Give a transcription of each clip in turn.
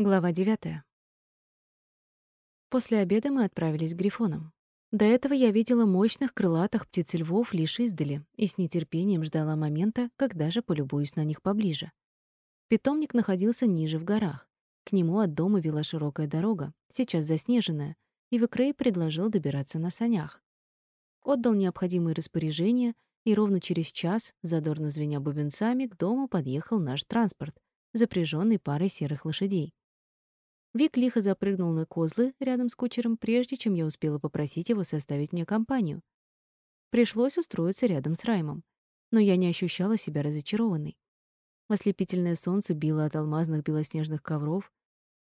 Глава 9. После обеда мы отправились к грифонам. До этого я видела мощных крылатых птиц-львов лишь издали и с нетерпением ждала момента, когда же полюбуюсь на них поближе. Питомник находился ниже в горах. К нему от дома вела широкая дорога, сейчас заснеженная, и Викрей предложил добираться на санях. Отдал необходимые распоряжения, и ровно через час, задорно звеня бубенцами, к дому подъехал наш транспорт, запряженный парой серых лошадей. Вик лихо запрыгнул на козлы рядом с кучером, прежде чем я успела попросить его составить мне компанию. Пришлось устроиться рядом с Раймом, но я не ощущала себя разочарованной. Ослепительное солнце било от алмазных белоснежных ковров,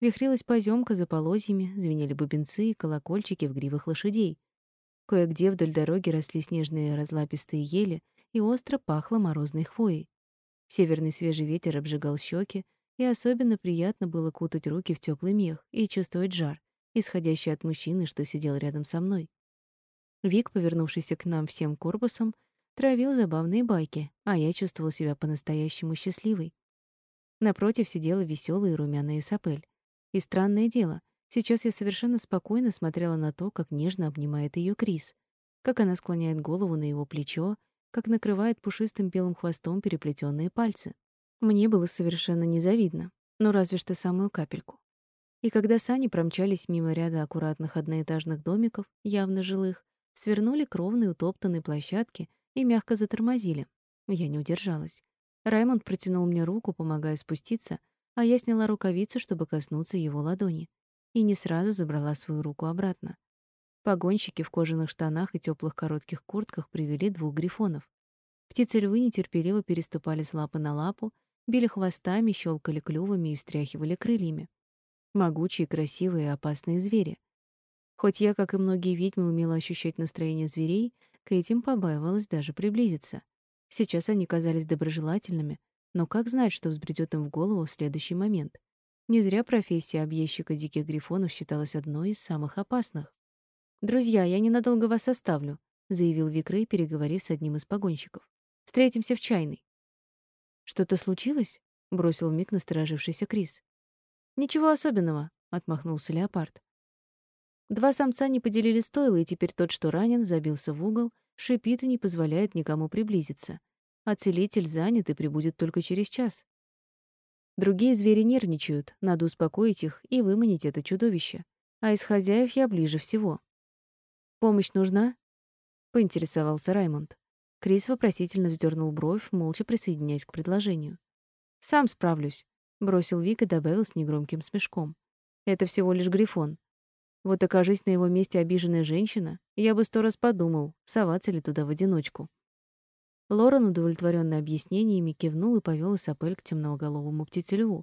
вихрилась поземка за полозьями, звенели бубенцы и колокольчики в гривах лошадей. Кое-где вдоль дороги росли снежные разлапистые ели, и остро пахло морозной хвоей. Северный свежий ветер обжигал щеки, и особенно приятно было кутать руки в теплый мех и чувствовать жар, исходящий от мужчины, что сидел рядом со мной. Вик, повернувшийся к нам всем корпусом, травил забавные байки, а я чувствовала себя по-настоящему счастливой. Напротив сидела веселая и румяная Сапель. И странное дело, сейчас я совершенно спокойно смотрела на то, как нежно обнимает ее Крис, как она склоняет голову на его плечо, как накрывает пушистым белым хвостом переплетенные пальцы. Мне было совершенно незавидно, ну разве что самую капельку. И когда сани промчались мимо ряда аккуратных одноэтажных домиков, явно жилых, свернули к ровной утоптанной площадке и мягко затормозили. Я не удержалась. Раймонд протянул мне руку, помогая спуститься, а я сняла рукавицу, чтобы коснуться его ладони, и не сразу забрала свою руку обратно. Погонщики в кожаных штанах и теплых коротких куртках привели двух грифонов. Птицы-львы нетерпеливо переступали с лапы на лапу, били хвостами, щелкали клювами и встряхивали крыльями. Могучие, красивые и опасные звери. Хоть я, как и многие ведьмы, умела ощущать настроение зверей, к этим побаивалась даже приблизиться. Сейчас они казались доброжелательными, но как знать, что взбредёт им в голову в следующий момент? Не зря профессия объездчика диких грифонов считалась одной из самых опасных. «Друзья, я ненадолго вас оставлю», — заявил Викрей, переговорив с одним из погонщиков. «Встретимся в чайной». «Что-то случилось?» — бросил вмиг насторожившийся Крис. «Ничего особенного», — отмахнулся леопард. Два самца не поделили стойло, и теперь тот, что ранен, забился в угол, шипит и не позволяет никому приблизиться. А целитель занят и прибудет только через час. Другие звери нервничают, надо успокоить их и выманить это чудовище. А из хозяев я ближе всего. «Помощь нужна?» — поинтересовался Раймонд. Крис вопросительно вздернул бровь, молча присоединяясь к предложению. «Сам справлюсь», — бросил Вик и добавил с негромким смешком. «Это всего лишь грифон. Вот окажись на его месте обиженная женщина, я бы сто раз подумал, соваться ли туда в одиночку». Лорен, удовлетворённый объяснениями, кивнул и повёл Исапель к темноголовому птицелеву.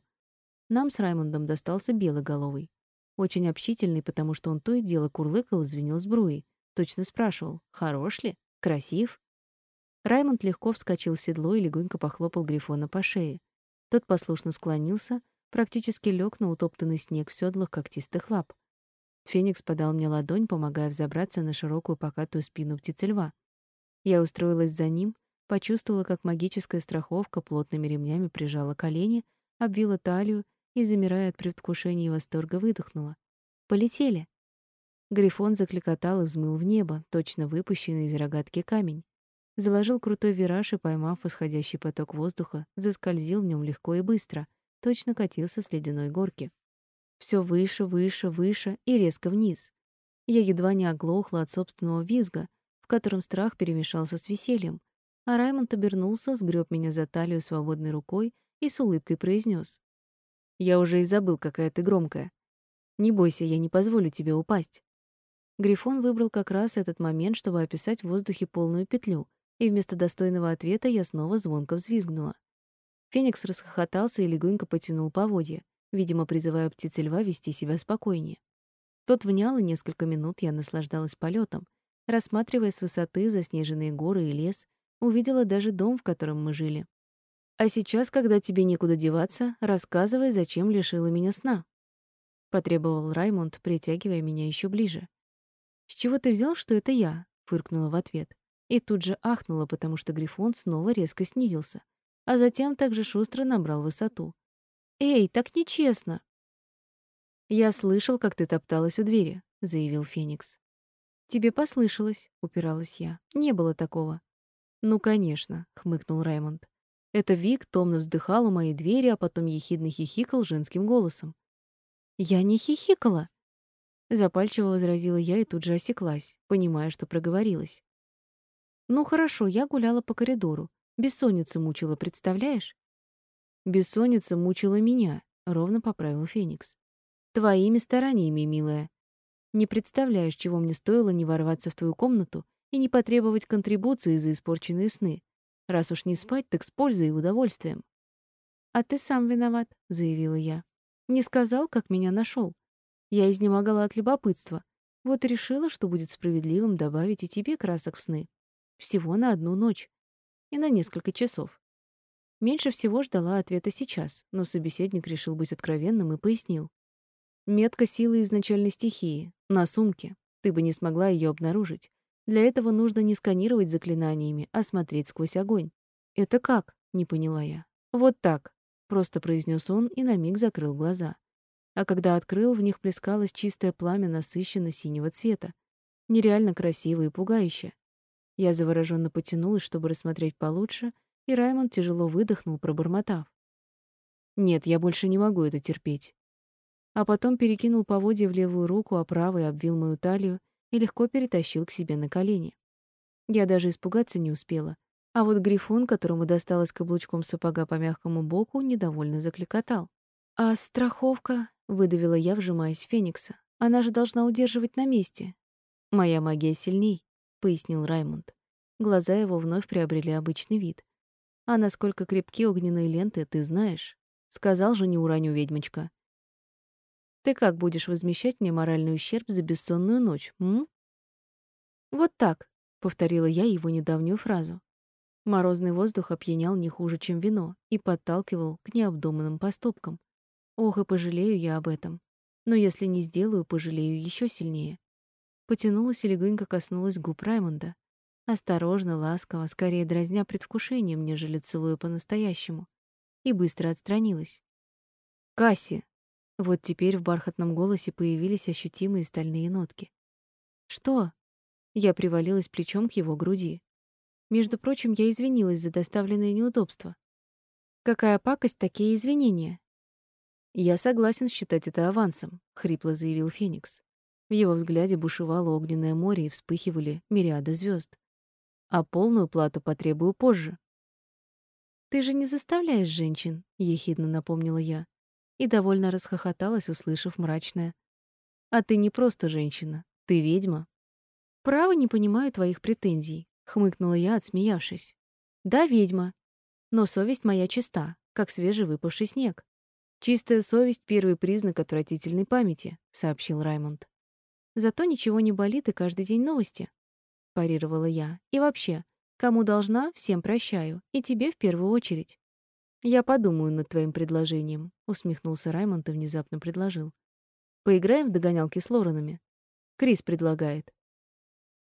Нам с Раймондом достался белоголовый. Очень общительный, потому что он то и дело курлыкал и звенел сбруей. Точно спрашивал, хорош ли, красив. Раймонд легко вскочил в седло и легонько похлопал Грифона по шее. Тот послушно склонился, практически лег на утоптанный снег в седлах когтистых лап. Феникс подал мне ладонь, помогая взобраться на широкую покатую спину птицы-льва. Я устроилась за ним, почувствовала, как магическая страховка плотными ремнями прижала колени, обвила талию и, замирая от предвкушения и восторга, выдохнула. «Полетели!» Грифон закликотал и взмыл в небо, точно выпущенный из рогатки камень заложил крутой вираж и, поймав восходящий поток воздуха, заскользил в нем легко и быстро, точно катился с ледяной горки. Все выше, выше, выше и резко вниз. Я едва не оглохла от собственного визга, в котором страх перемешался с весельем, а Раймонд обернулся, сгреб меня за талию свободной рукой и с улыбкой произнес: «Я уже и забыл, какая ты громкая. Не бойся, я не позволю тебе упасть». Грифон выбрал как раз этот момент, чтобы описать в воздухе полную петлю, и вместо достойного ответа я снова звонко взвизгнула. Феникс расхохотался и легонько потянул поводья, видимо, призывая птицы льва вести себя спокойнее. Тот внял, и несколько минут я наслаждалась полетом, рассматривая с высоты заснеженные горы и лес, увидела даже дом, в котором мы жили. А сейчас, когда тебе некуда деваться, рассказывай, зачем лишила меня сна, потребовал Раймонд, притягивая меня еще ближе. С чего ты взял, что это я? фыркнула в ответ и тут же ахнула, потому что грифон снова резко снизился, а затем также шустро набрал высоту. «Эй, так нечестно!» «Я слышал, как ты топталась у двери», — заявил Феникс. «Тебе послышалось», — упиралась я. «Не было такого». «Ну, конечно», — хмыкнул Раймонд. Это Вик томно вздыхал у моей двери, а потом ехидно хихикал женским голосом. «Я не хихикала», — запальчиво возразила я и тут же осеклась, понимая, что проговорилась. «Ну хорошо, я гуляла по коридору. Бессонница мучила, представляешь?» «Бессонница мучила меня», — ровно поправил Феникс. «Твоими стараниями, милая. Не представляешь, чего мне стоило не ворваться в твою комнату и не потребовать контрибуции за испорченные сны. Раз уж не спать, так с пользой и удовольствием. «А ты сам виноват», — заявила я. «Не сказал, как меня нашел. Я изнемогала от любопытства. Вот и решила, что будет справедливым добавить и тебе красок в сны. Всего на одну ночь. И на несколько часов. Меньше всего ждала ответа сейчас, но собеседник решил быть откровенным и пояснил. Метка силы изначальной стихии. На сумке. Ты бы не смогла ее обнаружить. Для этого нужно не сканировать заклинаниями, а смотреть сквозь огонь. «Это как?» — не поняла я. «Вот так», — просто произнес он и на миг закрыл глаза. А когда открыл, в них плескалось чистое пламя насыщенно-синего цвета. Нереально красиво и пугающе. Я завороженно потянулась, чтобы рассмотреть получше, и Раймонд тяжело выдохнул, пробормотав. «Нет, я больше не могу это терпеть а потом перекинул поводья в левую руку, а правой обвил мою талию и легко перетащил к себе на колени. Я даже испугаться не успела, а вот грифон, которому досталось каблучком сапога по мягкому боку, недовольно закликотал. «А страховка?» — выдавила я, вжимаясь Феникса. «Она же должна удерживать на месте». «Моя магия сильней», — пояснил Раймонд. Глаза его вновь приобрели обычный вид. «А насколько крепки огненные ленты, ты знаешь. Сказал же, не уроню, ведьмочка. Ты как будешь возмещать мне моральный ущерб за бессонную ночь, м? Вот так, повторила я его недавнюю фразу. Морозный воздух опьянял не хуже, чем вино, и подталкивал к необдуманным поступкам. Ох, и пожалею я об этом. Но если не сделаю, пожалею еще сильнее. Потянулась и легонько коснулась губ Раймонда. Осторожно, ласково, скорее дразня предвкушением, нежели целуя по-настоящему. И быстро отстранилась. «Касси!» Вот теперь в бархатном голосе появились ощутимые стальные нотки. «Что?» Я привалилась плечом к его груди. Между прочим, я извинилась за доставленные неудобства. «Какая пакость, такие извинения?» «Я согласен считать это авансом», — хрипло заявил Феникс. В его взгляде бушевало огненное море и вспыхивали мириады звезд. «А полную плату потребую позже». «Ты же не заставляешь женщин», — ехидно напомнила я и довольно расхохоталась, услышав мрачное. «А ты не просто женщина, ты ведьма». «Право не понимаю твоих претензий», — хмыкнула я, отсмеявшись. «Да, ведьма. Но совесть моя чиста, как свежевыпавший снег». «Чистая совесть — первый признак отвратительной памяти», — сообщил Раймонд. «Зато ничего не болит, и каждый день новости», — парировала я. «И вообще, кому должна, всем прощаю, и тебе в первую очередь». «Я подумаю над твоим предложением», — усмехнулся Раймонд и внезапно предложил. «Поиграем в догонялки с Лоранами?» Крис предлагает.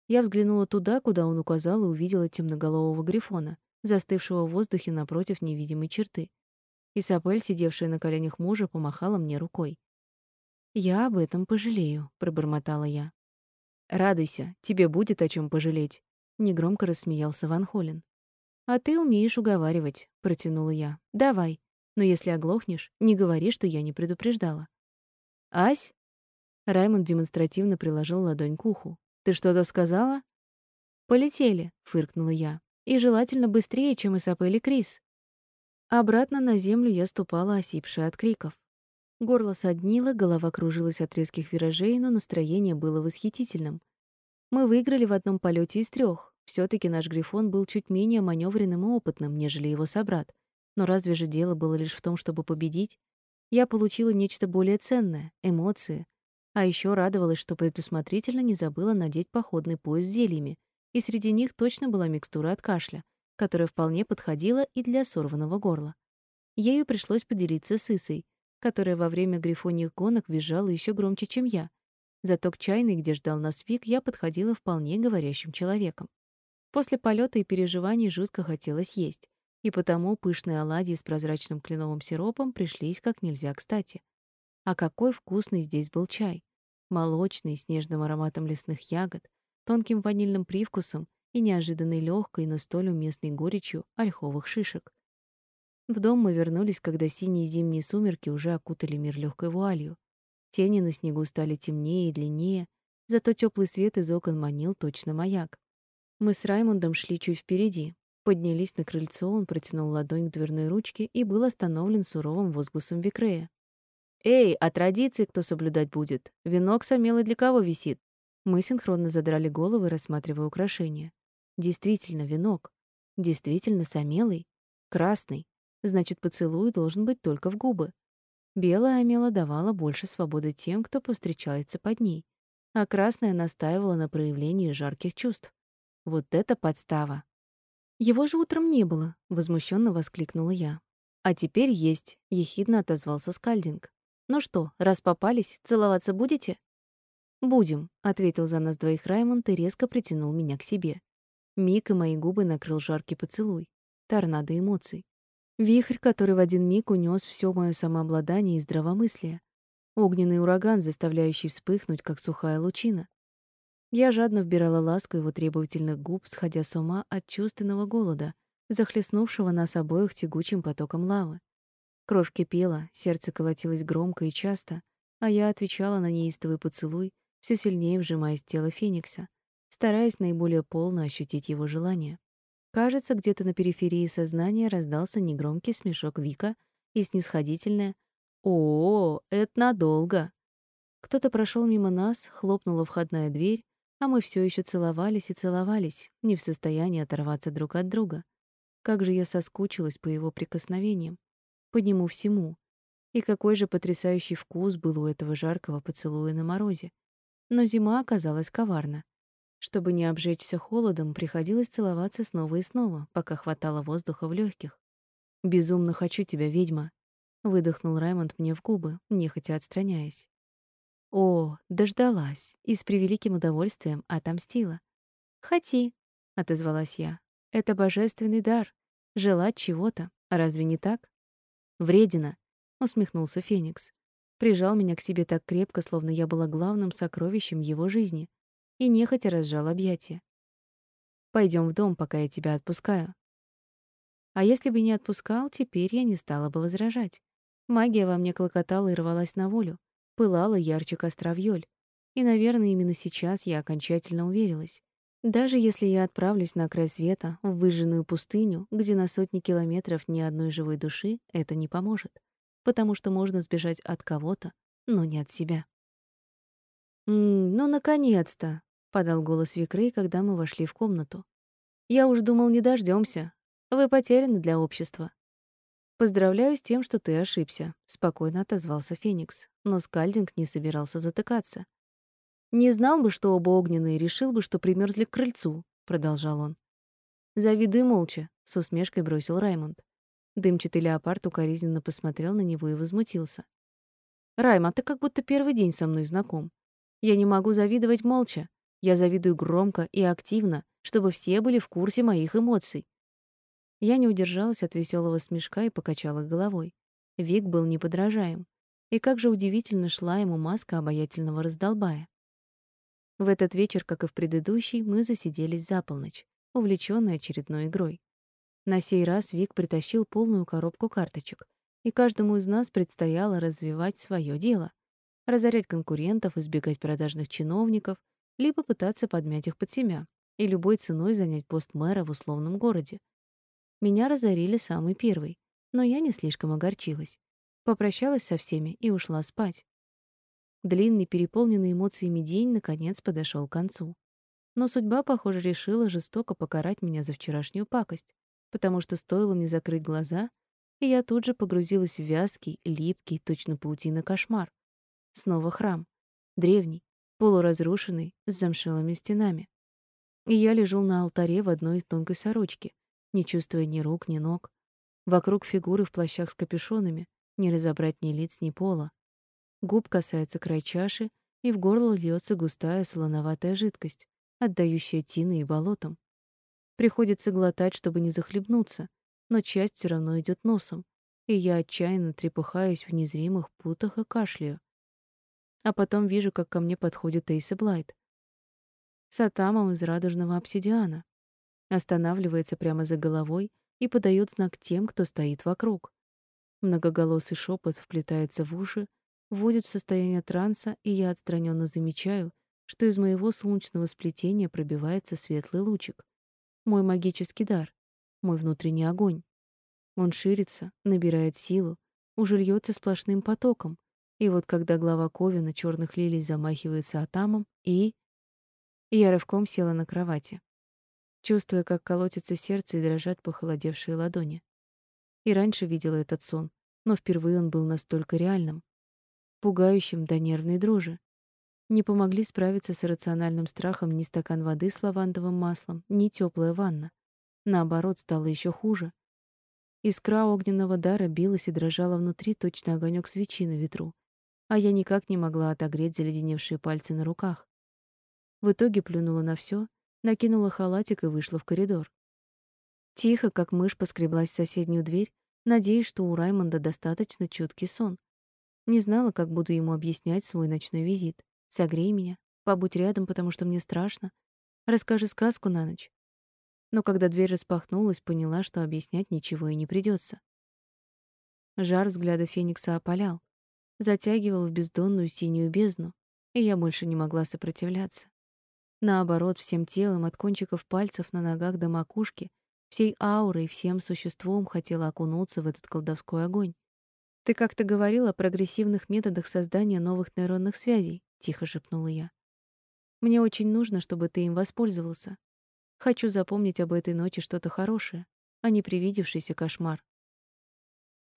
Я взглянула туда, куда он указал, и увидела темноголового грифона, застывшего в воздухе напротив невидимой черты. Исапель, сидевшая на коленях мужа, помахала мне рукой. «Я об этом пожалею», — пробормотала я. «Радуйся, тебе будет о чем пожалеть», — негромко рассмеялся Ван Холлен. «А ты умеешь уговаривать», — протянула я. «Давай. Но если оглохнешь, не говори, что я не предупреждала». «Ась?» Раймонд демонстративно приложил ладонь к уху. «Ты что-то сказала?» «Полетели», — фыркнула я. «И желательно быстрее, чем Исапель Крис». Обратно на землю я ступала, осипшая от криков. Горло соднило, голова кружилась от резких виражей, но настроение было восхитительным. Мы выиграли в одном полете из трех, все таки наш Грифон был чуть менее маневренным и опытным, нежели его собрат. Но разве же дело было лишь в том, чтобы победить? Я получила нечто более ценное — эмоции. А еще радовалась, что предусмотрительно не забыла надеть походный пояс с зельями, и среди них точно была микстура от кашля, которая вполне подходила и для сорванного горла. Ею пришлось поделиться с Исой, которая во время грифоньих гонок визжала еще громче, чем я. Зато к чайной, где ждал нас Вик, я подходила вполне говорящим человеком. После полета и переживаний жутко хотелось есть, и потому пышные оладьи с прозрачным кленовым сиропом пришлись как нельзя кстати. А какой вкусный здесь был чай. Молочный, с нежным ароматом лесных ягод, тонким ванильным привкусом и неожиданной легкой, но столь уместной горечью ольховых шишек. В дом мы вернулись, когда синие зимние сумерки уже окутали мир легкой вуалью. Тени на снегу стали темнее и длиннее, зато теплый свет из окон манил точно маяк. Мы с Раймондом шли чуть впереди. Поднялись на крыльцо, он протянул ладонь к дверной ручке и был остановлен суровым возгласом Викрея. «Эй, а традиции кто соблюдать будет? Венок самелый для кого висит?» Мы синхронно задрали головы, рассматривая украшения. Действительно, венок. Действительно, самелый. Красный. Значит, поцелуй должен быть только в губы. Белая амела давала больше свободы тем, кто повстречается под ней, а красная настаивала на проявлении жарких чувств. Вот это подстава. Его же утром не было, возмущенно воскликнула я. А теперь есть, ехидно отозвался Скальдинг. Ну что, раз попались, целоваться будете? Будем, ответил за нас двоих Раймонд и резко притянул меня к себе. Миг и мои губы накрыл жаркий поцелуй. Торнадо эмоций. Вихрь, который в один миг унес все мое самообладание и здравомыслие. Огненный ураган, заставляющий вспыхнуть, как сухая лучина. Я жадно вбирала ласку его требовательных губ, сходя с ума от чувственного голода, захлестнувшего нас обоих тягучим потоком лавы. Кровь кипела, сердце колотилось громко и часто, а я отвечала на неистовый поцелуй, все сильнее вжимаясь в тело Феникса, стараясь наиболее полно ощутить его желание. Кажется, где-то на периферии сознания раздался негромкий смешок Вика и снисходительное «О, это надолго!». Кто-то прошел мимо нас, хлопнула входная дверь, а мы все еще целовались и целовались, не в состоянии оторваться друг от друга. Как же я соскучилась по его прикосновениям, по нему всему. И какой же потрясающий вкус был у этого жаркого поцелуя на морозе. Но зима оказалась коварна. Чтобы не обжечься холодом, приходилось целоваться снова и снова, пока хватало воздуха в легких. «Безумно хочу тебя, ведьма», — выдохнул Раймонд мне в губы, нехотя отстраняясь. «О, дождалась и с превеликим удовольствием отомстила». «Хоти», — отозвалась я. «Это божественный дар — желать чего-то, разве не так?» «Вредина», — усмехнулся Феникс. Прижал меня к себе так крепко, словно я была главным сокровищем его жизни — и нехотя разжал объятия. Пойдем в дом, пока я тебя отпускаю. А если бы не отпускал, теперь я не стала бы возражать. Магия во мне клокотала и рвалась на волю, пылала ярче костра вьёль. И, наверное, именно сейчас я окончательно уверилась. Даже если я отправлюсь на край света, в выжженную пустыню, где на сотни километров ни одной живой души, это не поможет, потому что можно сбежать от кого-то, но не от себя. «М, ну наконец-то!» Подал голос Викрей, когда мы вошли в комнату. Я уж думал, не дождемся. Вы потеряны для общества. Поздравляю с тем, что ты ошибся, спокойно отозвался Феникс, но Скальдинг не собирался затыкаться. Не знал бы, что оба огненные, решил бы, что примерзли к крыльцу, продолжал он. Завидуй молча, с усмешкой бросил Раймонд. Дымчатый леопард укоризненно посмотрел на него и возмутился. Райм, а ты как будто первый день со мной знаком. Я не могу завидовать молча. Я завидую громко и активно, чтобы все были в курсе моих эмоций. Я не удержалась от веселого смешка и покачала головой. Вик был неподражаем. И как же удивительно шла ему маска обаятельного раздолбая. В этот вечер, как и в предыдущий, мы засиделись за полночь, увлечённые очередной игрой. На сей раз Вик притащил полную коробку карточек, и каждому из нас предстояло развивать свое дело, разорять конкурентов, избегать продажных чиновников, либо пытаться подмять их под себя и любой ценой занять пост мэра в условном городе. Меня разорили самый первый, но я не слишком огорчилась. Попрощалась со всеми и ушла спать. Длинный, переполненный эмоциями день наконец подошел к концу. Но судьба, похоже, решила жестоко покарать меня за вчерашнюю пакость, потому что стоило мне закрыть глаза, и я тут же погрузилась в вязкий, липкий, точно паутина кошмар. Снова храм. Древний, полуразрушенный, с замшелыми стенами. И я лежу на алтаре в одной тонкой сорочке, не чувствуя ни рук, ни ног. Вокруг фигуры в плащах с капюшонами, не разобрать ни лиц, ни пола. Губ касается край чаши, и в горло льется густая солоноватая жидкость, отдающая тиной и болотом. Приходится глотать, чтобы не захлебнуться, но часть все равно идет носом, и я отчаянно трепыхаюсь в незримых путах и кашляю. А потом вижу, как ко мне подходит Эйса Блайт. С из радужного обсидиана. Останавливается прямо за головой и подает знак тем, кто стоит вокруг. Многоголосый шепот вплетается в уши, вводит в состояние транса, и я отстраненно замечаю, что из моего солнечного сплетения пробивается светлый лучик. Мой магический дар, мой внутренний огонь. Он ширится, набирает силу, уже сплошным потоком. И вот когда глава Ковина черных лилий замахивается атамом, и... Я рывком села на кровати, чувствуя, как колотится сердце и дрожат похолодевшие ладони. И раньше видела этот сон, но впервые он был настолько реальным, пугающим до нервной дрожи. Не помогли справиться с иррациональным страхом ни стакан воды с лавандовым маслом, ни теплая ванна. Наоборот, стало еще хуже. Искра огненного дара билась и дрожала внутри, точно огонек свечи на ветру, а я никак не могла отогреть заледеневшие пальцы на руках. В итоге плюнула на все, накинула халатик и вышла в коридор. Тихо, как мышь, поскреблась в соседнюю дверь, надеясь, что у Раймонда достаточно чуткий сон. Не знала, как буду ему объяснять свой ночной визит. Согрей меня, побудь рядом, потому что мне страшно. Расскажи сказку на ночь но когда дверь распахнулась, поняла, что объяснять ничего и не придется. Жар взгляда Феникса опалял, затягивал в бездонную синюю бездну, и я больше не могла сопротивляться. Наоборот, всем телом, от кончиков пальцев на ногах до макушки, всей аурой, всем существом хотела окунуться в этот колдовской огонь. «Ты как-то говорил о прогрессивных методах создания новых нейронных связей», — тихо шепнула я. «Мне очень нужно, чтобы ты им воспользовался. Хочу запомнить об этой ночи что-то хорошее, а не привидевшийся кошмар.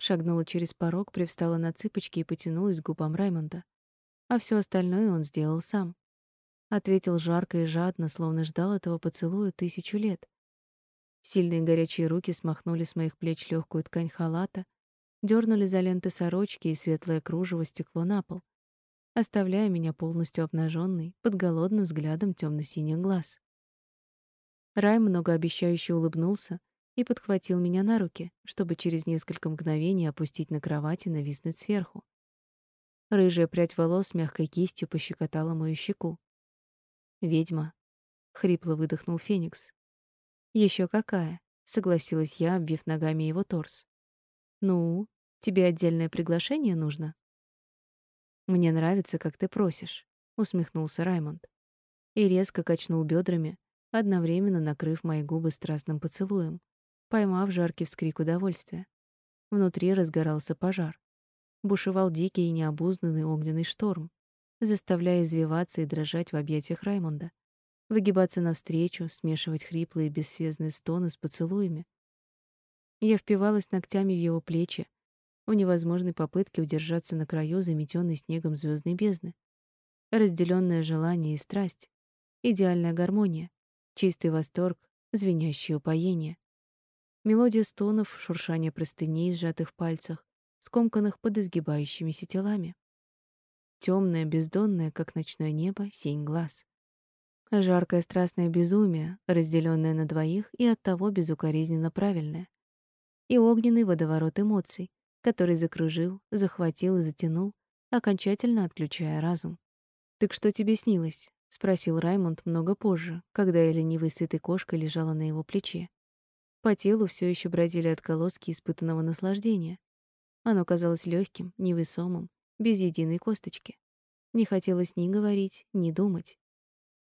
Шагнула через порог, привстала на цыпочки и потянулась к губам Раймонда. А все остальное он сделал сам. Ответил жарко и жадно, словно ждал этого поцелуя тысячу лет. Сильные горячие руки смахнули с моих плеч легкую ткань халата, дернули за ленты сорочки, и светлое кружево стекло на пол, оставляя меня полностью обнаженной под голодным взглядом темно синих глаз. Рай многообещающе улыбнулся и подхватил меня на руки, чтобы через несколько мгновений опустить на кровать и нависнуть сверху. Рыжая прядь волос мягкой кистью пощекотала мою щеку. «Ведьма», — хрипло выдохнул Феникс. Еще какая», — согласилась я, обвив ногами его торс. «Ну, тебе отдельное приглашение нужно?» «Мне нравится, как ты просишь», — усмехнулся Раймонд. И резко качнул бедрами, одновременно накрыв мои губы страстным поцелуем, поймав жаркий вскрик удовольствия. Внутри разгорался пожар. Бушевал дикий и необузданный огненный шторм, заставляя извиваться и дрожать в объятиях Раймонда, выгибаться навстречу, смешивать хриплые бессвязные стоны с поцелуями. Я впивалась ногтями в его плечи, в невозможной попытке удержаться на краю заметенной снегом звездной бездны. Разделенное желание и страсть, идеальная гармония, Чистый восторг, звенящее упоение. Мелодия стонов, шуршание простыней, сжатых пальцах, скомканных под изгибающимися телами. Темное, бездонное, как ночное небо, синь глаз. Жаркое страстное безумие, разделенное на двоих и оттого безукоризненно правильное. И огненный водоворот эмоций, который закружил, захватил и затянул, окончательно отключая разум. «Так что тебе снилось?» спросил Раймонд много позже, когда я ленивой сытой кошкой лежала на его плече. По телу все еще бродили отголоски испытанного наслаждения. Оно казалось легким, невесомым, без единой косточки. Не хотелось ни говорить, ни думать.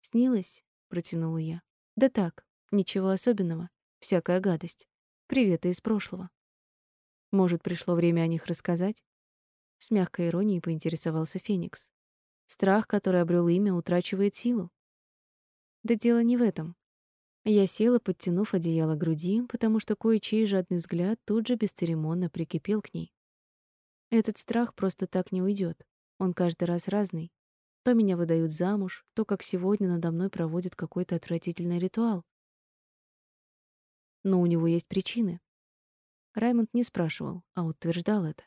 «Снилось?» — протянула я. «Да так, ничего особенного. Всякая гадость. Приветы из прошлого». «Может, пришло время о них рассказать?» С мягкой иронией поинтересовался Феникс. Страх, который обрел имя, утрачивает силу. Да дело не в этом. Я села, подтянув одеяло к груди, потому что кое-чей жадный взгляд тут же бесцеремонно прикипел к ней. Этот страх просто так не уйдет. Он каждый раз разный. То меня выдают замуж, то, как сегодня, надо мной проводят какой-то отвратительный ритуал. Но у него есть причины. Раймонд не спрашивал, а утверждал это.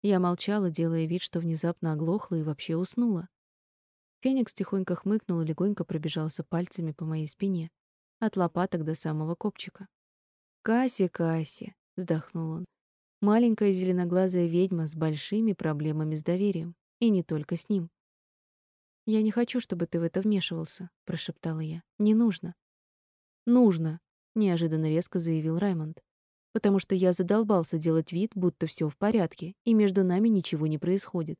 Я молчала, делая вид, что внезапно оглохла и вообще уснула. Феникс тихонько хмыкнул и легонько пробежался пальцами по моей спине, от лопаток до самого копчика. «Касси, Касси!» — вздохнул он. Маленькая зеленоглазая ведьма с большими проблемами с доверием. И не только с ним. «Я не хочу, чтобы ты в это вмешивался», — прошептала я. «Не нужно». «Нужно», — неожиданно резко заявил Раймонд. «Потому что я задолбался делать вид, будто все в порядке, и между нами ничего не происходит.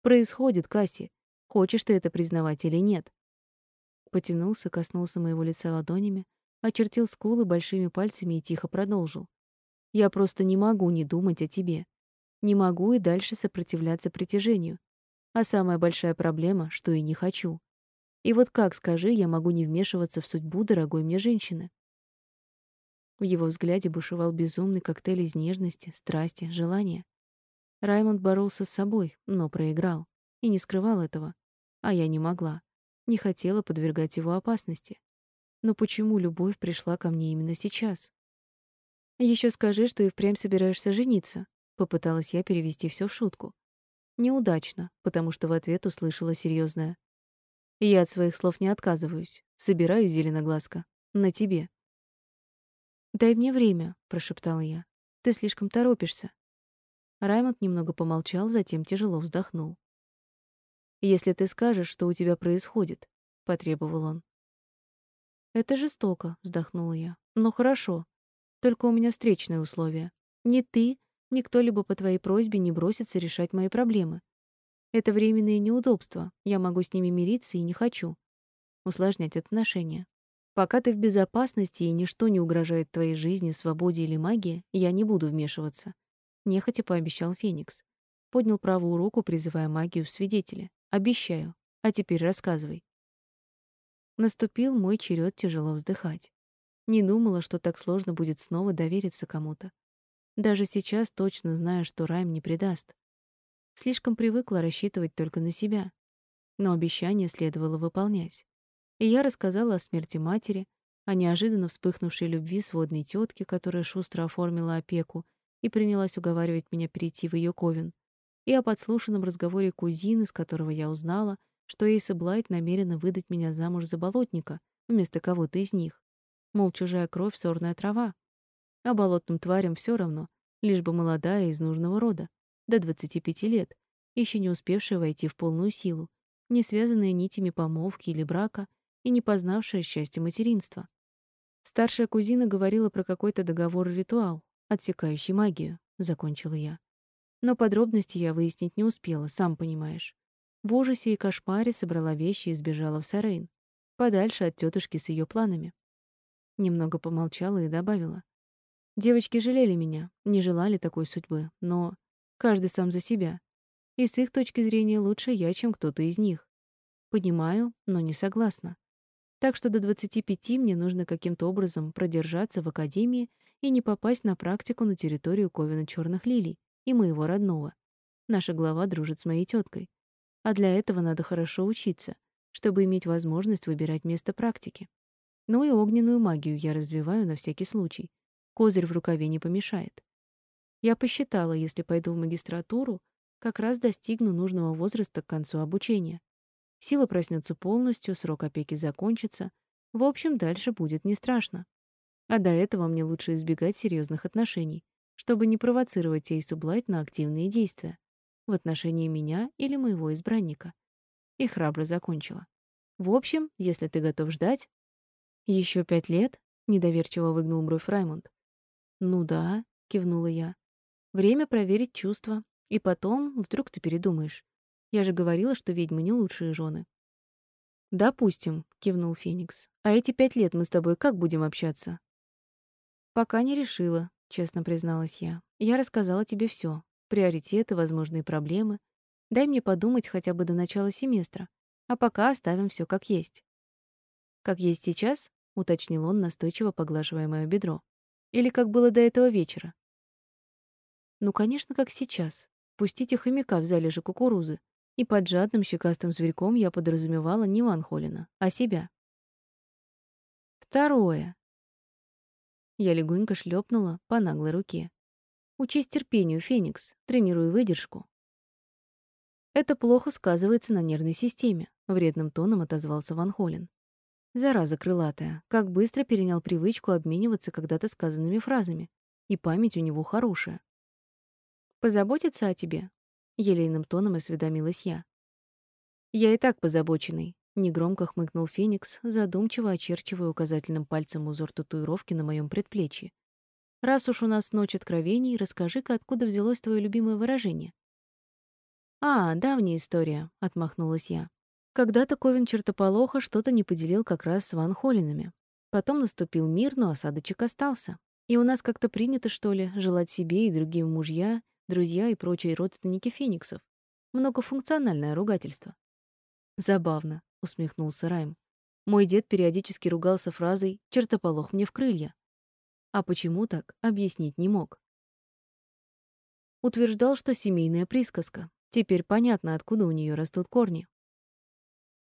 Происходит, Касси. Хочешь ты это признавать или нет?» Потянулся, коснулся моего лица ладонями, очертил скулы большими пальцами и тихо продолжил. «Я просто не могу не думать о тебе. Не могу и дальше сопротивляться притяжению. А самая большая проблема, что и не хочу. И вот как, скажи, я могу не вмешиваться в судьбу дорогой мне женщины?» В его взгляде бушевал безумный коктейль из нежности, страсти, желания. Раймонд боролся с собой, но проиграл. И не скрывал этого. А я не могла. Не хотела подвергать его опасности. Но почему любовь пришла ко мне именно сейчас? Еще скажи, что и впрямь собираешься жениться, попыталась я перевести все в шутку. Неудачно, потому что в ответ услышала серьезное: "Я от своих слов не отказываюсь. Собираюсь, зеленоглазка, на тебе". "Дай мне время", прошептала я. "Ты слишком торопишься". Раймонд немного помолчал, затем тяжело вздохнул. "Если ты скажешь, что у тебя происходит", потребовал он. «Это жестоко», — вздохнула я. «Но хорошо. Только у меня встречное условие. Ни ты, ни кто-либо по твоей просьбе не бросится решать мои проблемы. Это временные неудобства. Я могу с ними мириться и не хочу. Усложнять отношения. Пока ты в безопасности и ничто не угрожает твоей жизни, свободе или магии, я не буду вмешиваться. Нехотя пообещал Феникс. Поднял правую руку, призывая магию в свидетели. Обещаю. А теперь рассказывай. Наступил мой черед тяжело вздыхать. Не думала, что так сложно будет снова довериться кому-то. Даже сейчас точно знаю, что Райм не предаст. Слишком привыкла рассчитывать только на себя. Но обещание следовало выполнять. И я рассказала о смерти матери, о неожиданно вспыхнувшей любви сводной тетки, которая шустро оформила опеку и принялась уговаривать меня перейти в ее ковен, и о подслушанном разговоре кузины, с которого я узнала, что Эйса Блайт намерена выдать меня замуж за болотника вместо кого-то из них. Мол, чужая кровь — сорная трава. А болотным тварям все равно, лишь бы молодая из нужного рода, до 25 лет, еще не успевшая войти в полную силу, не связанная нитями помолвки или брака и не познавшая счастья материнства. Старшая кузина говорила про какой-то договор и ритуал, отсекающий магию, закончила я. Но подробности я выяснить не успела, сам понимаешь. В ужасе и кошмаре собрала вещи и сбежала в Сарейн, подальше от тетушки с ее планами. Немного помолчала и добавила: Девочки жалели меня, не желали такой судьбы, но каждый сам за себя. И с их точки зрения лучше я, чем кто-то из них. Понимаю, но не согласна. Так что до 25 мне нужно каким-то образом продержаться в академии и не попасть на практику на территорию Ковена Черных Лилий и моего родного. Наша глава дружит с моей теткой. А для этого надо хорошо учиться, чтобы иметь возможность выбирать место практики. Ну и огненную магию я развиваю на всякий случай. Козырь в рукаве не помешает. Я посчитала, если пойду в магистратуру, как раз достигну нужного возраста к концу обучения. Сила проснется полностью, срок опеки закончится. В общем, дальше будет не страшно. А до этого мне лучше избегать серьезных отношений, чтобы не провоцировать Эйсу Блайт на активные действия в отношении меня или моего избранника. И храбро закончила. В общем, если ты готов ждать... Еще пять лет? Недоверчиво выгнул бровь Раймонд. Ну да, кивнула я. Время проверить чувства. И потом, вдруг ты передумаешь. Я же говорила, что ведьмы не лучшие жены. Допустим, кивнул Феникс. А эти пять лет мы с тобой как будем общаться? Пока не решила, честно призналась я. Я рассказала тебе все приоритеты, возможные проблемы. Дай мне подумать хотя бы до начала семестра, а пока оставим все как есть. Как есть сейчас, уточнил он, настойчиво поглаживая моё бедро. Или как было до этого вечера? Ну, конечно, как сейчас. Пустите хомяка в залежи кукурузы. И под жадным щекастым зверьком я подразумевала не Ван Холина, а себя. Второе. Я легонько шлепнула по наглой руке. Учись терпению, Феникс, тренируй выдержку. Это плохо сказывается на нервной системе, вредным тоном отозвался Ван Холин. Зараза крылатая, как быстро перенял привычку обмениваться когда-то сказанными фразами. И память у него хорошая. Позаботиться о тебе? елейным тоном осведомилась я. Я и так позабоченный, негромко хмыкнул Феникс, задумчиво очерчивая указательным пальцем узор татуировки на моем предплечье. Раз уж у нас ночь откровений, расскажи-ка, откуда взялось твое любимое выражение? А, давняя история, отмахнулась я. Когда-то Ковен чертополоха что-то не поделил как раз с Ван Холлинами. Потом наступил мир, но осадочек остался. И у нас как-то принято, что ли, желать себе и другим мужья, друзья и прочие родственники фениксов. Многофункциональное ругательство. Забавно, усмехнулся Райм. Мой дед периодически ругался фразой «чертополох мне в крылья». А почему так, объяснить не мог. Утверждал, что семейная присказка. Теперь понятно, откуда у нее растут корни.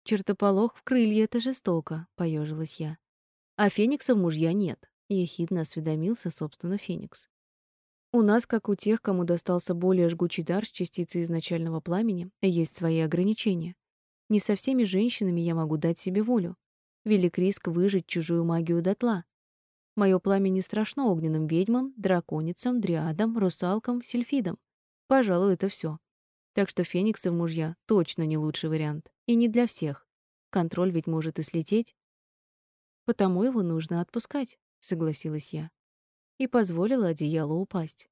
Чертополох в крылья это жестоко, поежилась я. А фениксов мужья нет, ехидно осведомился, собственно, Феникс. У нас, как у тех, кому достался более жгучий дар с частицей изначального пламени, есть свои ограничения. Не со всеми женщинами я могу дать себе волю. Велик риск выжить чужую магию дотла. Мое пламя не страшно огненным ведьмам, драконицам, дриадам, русалкам, сильфидам. Пожалуй, это все. Так что фениксы в мужья точно не лучший вариант. И не для всех. Контроль ведь может и слететь. Потому его нужно отпускать, согласилась я. И позволила одеялу упасть.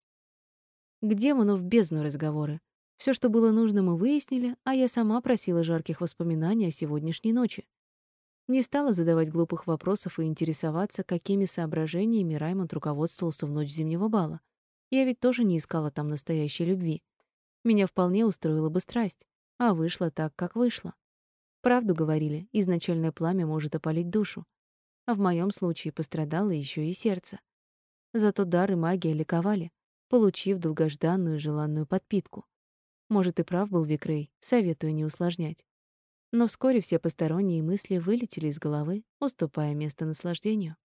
К демону в бездну разговоры. Все, что было нужно, мы выяснили, а я сама просила жарких воспоминаний о сегодняшней ночи. Не стала задавать глупых вопросов и интересоваться, какими соображениями Раймонд руководствовался в ночь зимнего бала. Я ведь тоже не искала там настоящей любви. Меня вполне устроила бы страсть, а вышло так, как вышло. Правду говорили, изначальное пламя может опалить душу. А в моем случае пострадало еще и сердце. Зато дар и магия ликовали, получив долгожданную желанную подпитку. Может, и прав был Викрей, советую не усложнять. Но вскоре все посторонние мысли вылетели из головы, уступая место наслаждению.